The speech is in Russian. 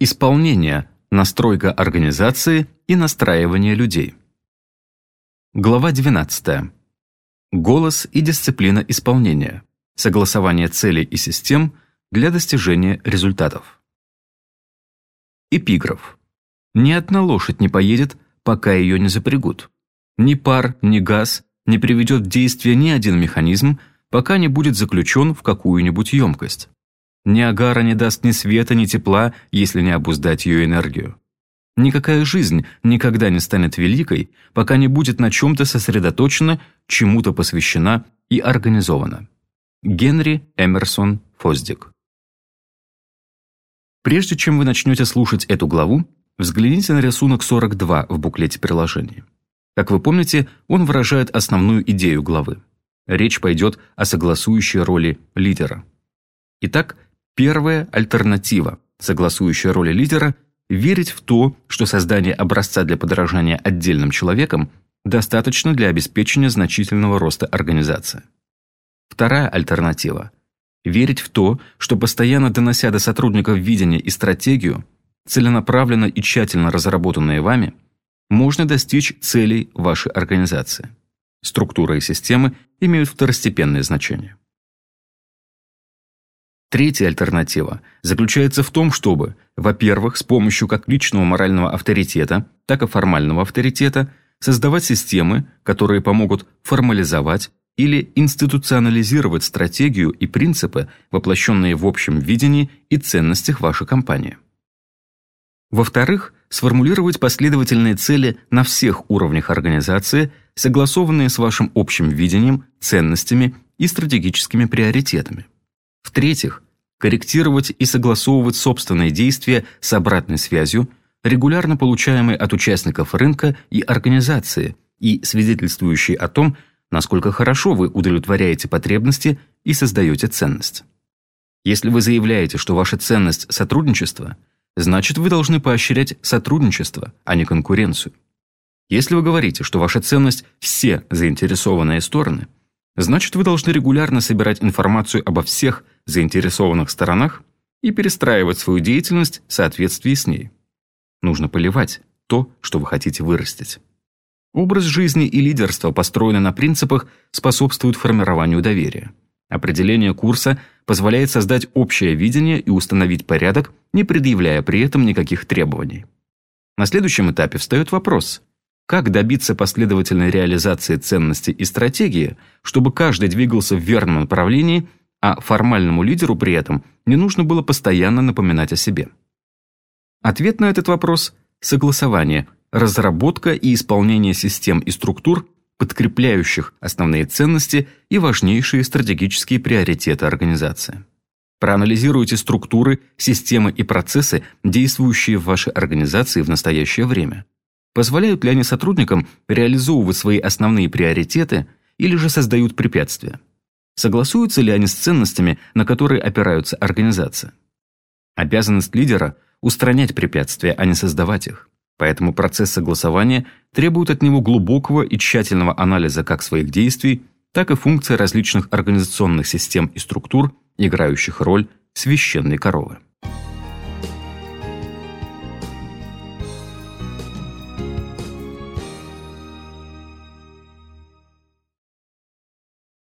Исполнение, настройка организации и настраивание людей. Глава 12. Голос и дисциплина исполнения. Согласование целей и систем для достижения результатов. Эпиграф. Ни одна лошадь не поедет, пока ее не запрягут. Ни пар, ни газ не приведет в действие ни один механизм, пока не будет заключен в какую-нибудь емкость. Ни агара не даст ни света, ни тепла, если не обуздать ее энергию. Никакая жизнь никогда не станет великой, пока не будет на чем-то сосредоточена, чему-то посвящена и организована. Генри Эмерсон Фоздик Прежде чем вы начнете слушать эту главу, взгляните на рисунок 42 в буклете приложения. Как вы помните, он выражает основную идею главы. Речь пойдет о согласующей роли лидера. Итак, первая альтернатива, согласующая роли лидера – верить в то, что создание образца для подражания отдельным человеком достаточно для обеспечения значительного роста организации. Вторая альтернатива – верить в то, что постоянно донося до сотрудников видение и стратегию, целенаправленно и тщательно разработанные вами, можно достичь целей вашей организации. Структура и системы имеют второстепенное значение. Третья альтернатива заключается в том, чтобы, во-первых, с помощью как личного морального авторитета, так и формального авторитета создавать системы, которые помогут формализовать или институционализировать стратегию и принципы, воплощенные в общем видении и ценностях вашей компании. Во-вторых, сформулировать последовательные цели на всех уровнях организации, согласованные с вашим общим видением, ценностями и стратегическими приоритетами. В-третьих, корректировать и согласовывать собственные действия с обратной связью, регулярно получаемой от участников рынка и организации, и свидетельствующей о том, насколько хорошо вы удовлетворяете потребности и создаете ценность. Если вы заявляете, что ваша ценность – сотрудничество – значит вы должны поощрять сотрудничество, а не конкуренцию. Если вы говорите, что ваша ценность – все заинтересованные стороны, значит вы должны регулярно собирать информацию обо всех заинтересованных сторонах и перестраивать свою деятельность в соответствии с ней. Нужно поливать то, что вы хотите вырастить. Образ жизни и лидерство, построенный на принципах, способствуют формированию доверия. Определение курса позволяет создать общее видение и установить порядок, не предъявляя при этом никаких требований. На следующем этапе встает вопрос, как добиться последовательной реализации ценностей и стратегии, чтобы каждый двигался в верном направлении, а формальному лидеру при этом не нужно было постоянно напоминать о себе. Ответ на этот вопрос – согласование, разработка и исполнение систем и структур, подкрепляющих основные ценности и важнейшие стратегические приоритеты организации. Проанализируйте структуры, системы и процессы, действующие в вашей организации в настоящее время. Позволяют ли они сотрудникам реализовывать свои основные приоритеты или же создают препятствия? Согласуются ли они с ценностями, на которые опираются организация? Обязанность лидера – устранять препятствия, а не создавать их. Поэтому процесс согласования требует от него глубокого и тщательного анализа как своих действий, так и функций различных организационных систем и структур, играющих роль священной коровы.